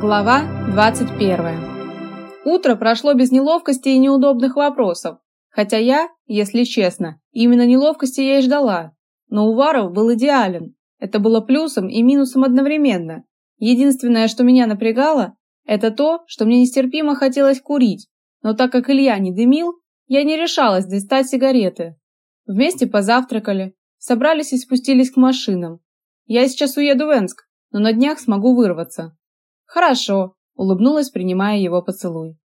Глава 21. Утро прошло без неловкости и неудобных вопросов, хотя я, если честно, именно неловкости я и ждала. Но Уваров был идеален. Это было плюсом и минусом одновременно. Единственное, что меня напрягало, это то, что мне нестерпимо хотелось курить, но так как Илья не дымил, я не решалась достать сигареты. Вместе позавтракали, собрались и спустились к машинам. Я сейчас уеду в Энск, но на днях смогу вырваться. Хорошо, улыбнулась, принимая его поцелуй.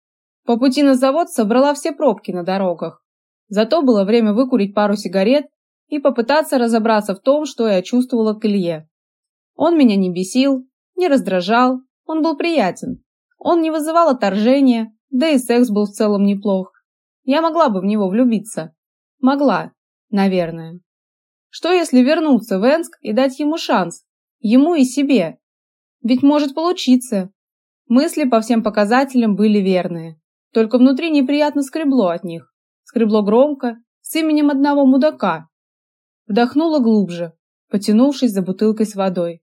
По пути на завод собрала все пробки на дорогах. Зато было время выкурить пару сигарет и попытаться разобраться в том, что я чувствовала к Илье. Он меня не бесил, не раздражал, он был приятен. Он не вызывал отторжения, да и секс был в целом неплох. Я могла бы в него влюбиться. Могла, наверное. Что если вернуться в Энск и дать ему шанс? Ему и себе. Ведь может получиться. Мысли по всем показателям были верные. Только внутри неприятно скребло от них. Скребло громко, с именем одного мудака. Вдохнула глубже, потянувшись за бутылкой с водой.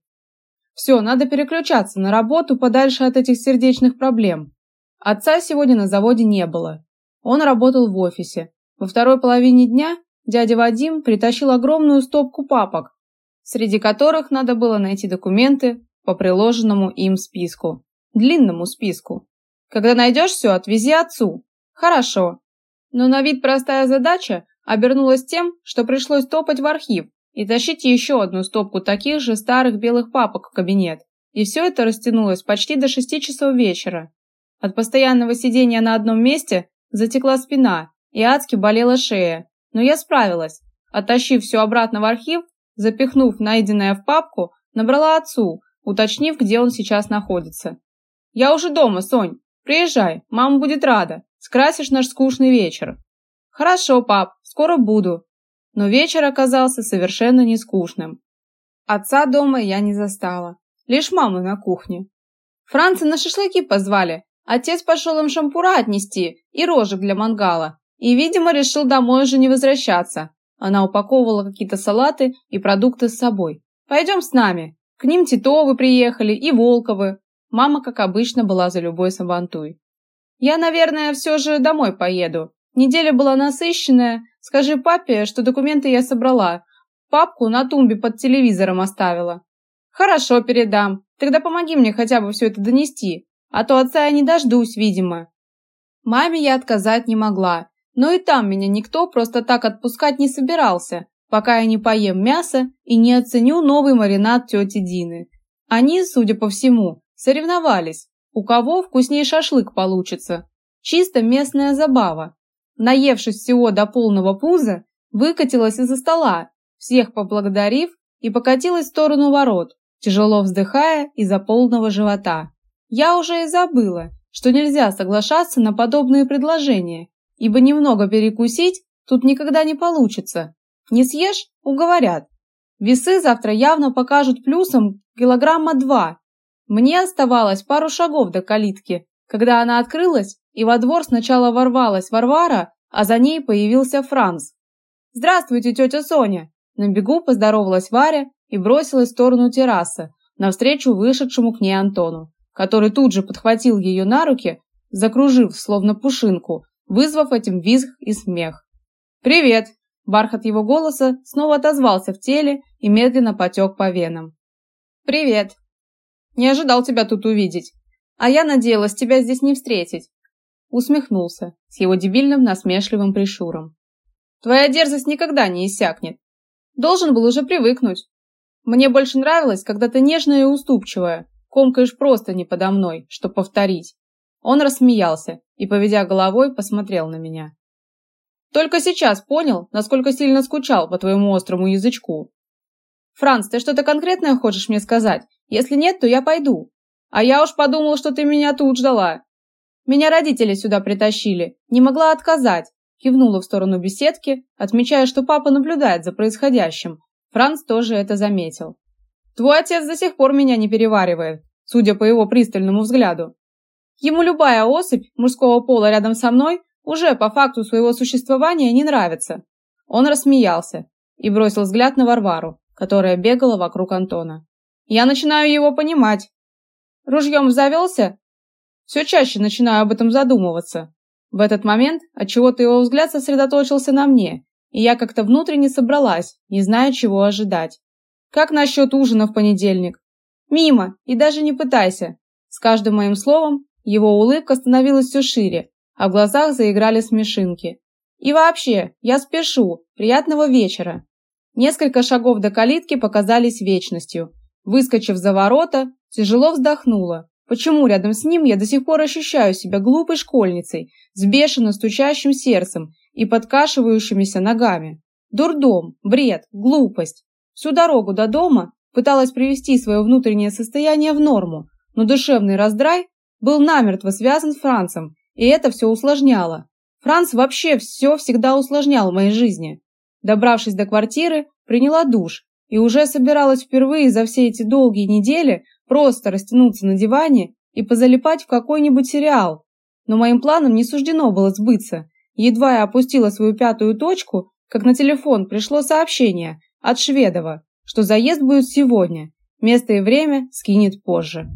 Все, надо переключаться на работу подальше от этих сердечных проблем. Отца сегодня на заводе не было. Он работал в офисе. Во второй половине дня дядя Вадим притащил огромную стопку папок, среди которых надо было найти документы, по приложенному им списку. Длинному списку. Когда найдешь все, отвези отцу. Хорошо. Но на вид простая задача обернулась тем, что пришлось топать в архив и тащить еще одну стопку таких же старых белых папок в кабинет. И все это растянулось почти до шести часов вечера. От постоянного сидения на одном месте затекла спина и адски болела шея, но я справилась. Оттащив все обратно в архив, запихнув найденное в папку, набрала отцу, уточнив, где он сейчас находится. «Я уже дома, Сонь. Приезжай, мама будет рада. Скрасишь наш скучный вечер». «Хорошо, пап, скоро буду». Но вечер оказался совершенно не скучным. Отца дома я не застала, лишь маму на кухне. Франца на шашлыки позвали. Отец пошел им шампура отнести и рожек для мангала. И, видимо, решил домой уже не возвращаться. Она упаковывала какие-то салаты и продукты с собой. «Пойдем с нами», к ним Титовы приехали и Волковы. Мама, как обычно, была за любой сабантуй. Я, наверное, все же домой поеду. Неделя была насыщенная. Скажи папе, что документы я собрала. Папку на тумбе под телевизором оставила. Хорошо, передам. Тогда помоги мне хотя бы все это донести, а то отца я не дождусь, видимо. Маме я отказать не могла, но и там меня никто просто так отпускать не собирался пока я не поем мясо и не оценю новый маринад тети Дины. Они, судя по всему, соревновались, у кого вкуснее шашлык получится. Чисто местная забава. Наевшись всего до полного пуза, выкатилась из-за стола, всех поблагодарив и покатилась в сторону ворот, тяжело вздыхая из-за полного живота. Я уже и забыла, что нельзя соглашаться на подобные предложения, ибо немного перекусить тут никогда не получится. Не съешь – уговорят. Весы завтра явно покажут плюсом килограмма два. Мне оставалось пару шагов до калитки, когда она открылась, и во двор сначала ворвалась Варвара, а за ней появился Франц. «Здравствуйте, тетя Соня!» На бегу поздоровалась Варя и бросилась в сторону террасы, навстречу вышедшему к ней Антону, который тут же подхватил ее на руки, закружив, словно пушинку, вызвав этим визг и смех. «Привет!» Бархат его голоса снова отозвался в теле и медленно потек по венам. «Привет! Не ожидал тебя тут увидеть, а я надеялась тебя здесь не встретить!» Усмехнулся с его дебильным насмешливым прищуром. «Твоя дерзость никогда не иссякнет. Должен был уже привыкнуть. Мне больше нравилось, когда ты нежная и уступчивая, комкаешь просто не подо мной, чтоб повторить». Он рассмеялся и, поведя головой, посмотрел на меня. Только сейчас понял, насколько сильно скучал по твоему острому язычку. Франц, ты что-то конкретное хочешь мне сказать? Если нет, то я пойду. А я уж подумал, что ты меня тут ждала. Меня родители сюда притащили, не могла отказать. Кивнула в сторону беседки, отмечая, что папа наблюдает за происходящим. Франц тоже это заметил. Твой отец до сих пор меня не переваривает, судя по его пристальному взгляду. Ему любая особь мужского пола рядом со мной уже по факту своего существования не нравится. Он рассмеялся и бросил взгляд на Варвару, которая бегала вокруг Антона. Я начинаю его понимать. Ружьем завелся? Все чаще начинаю об этом задумываться. В этот момент отчего-то его взгляд сосредоточился на мне, и я как-то внутренне собралась, не зная, чего ожидать. Как насчет ужина в понедельник? Мимо, и даже не пытайся. С каждым моим словом его улыбка становилась все шире, а в глазах заиграли смешинки. И вообще, я спешу. Приятного вечера. Несколько шагов до калитки показались вечностью. Выскочив за ворота, тяжело вздохнула. Почему рядом с ним я до сих пор ощущаю себя глупой школьницей, с бешено стучащим сердцем и подкашивающимися ногами? Дурдом, бред, глупость. Всю дорогу до дома пыталась привести свое внутреннее состояние в норму, но душевный раздрай был намертво связан с Францем, и это все усложняло. Франц вообще все всегда усложнял в моей жизни. Добравшись до квартиры, приняла душ и уже собиралась впервые за все эти долгие недели просто растянуться на диване и позалипать в какой-нибудь сериал. Но моим планам не суждено было сбыться. Едва я опустила свою пятую точку, как на телефон пришло сообщение от Шведова, что заезд будет сегодня. Место и время скинет позже.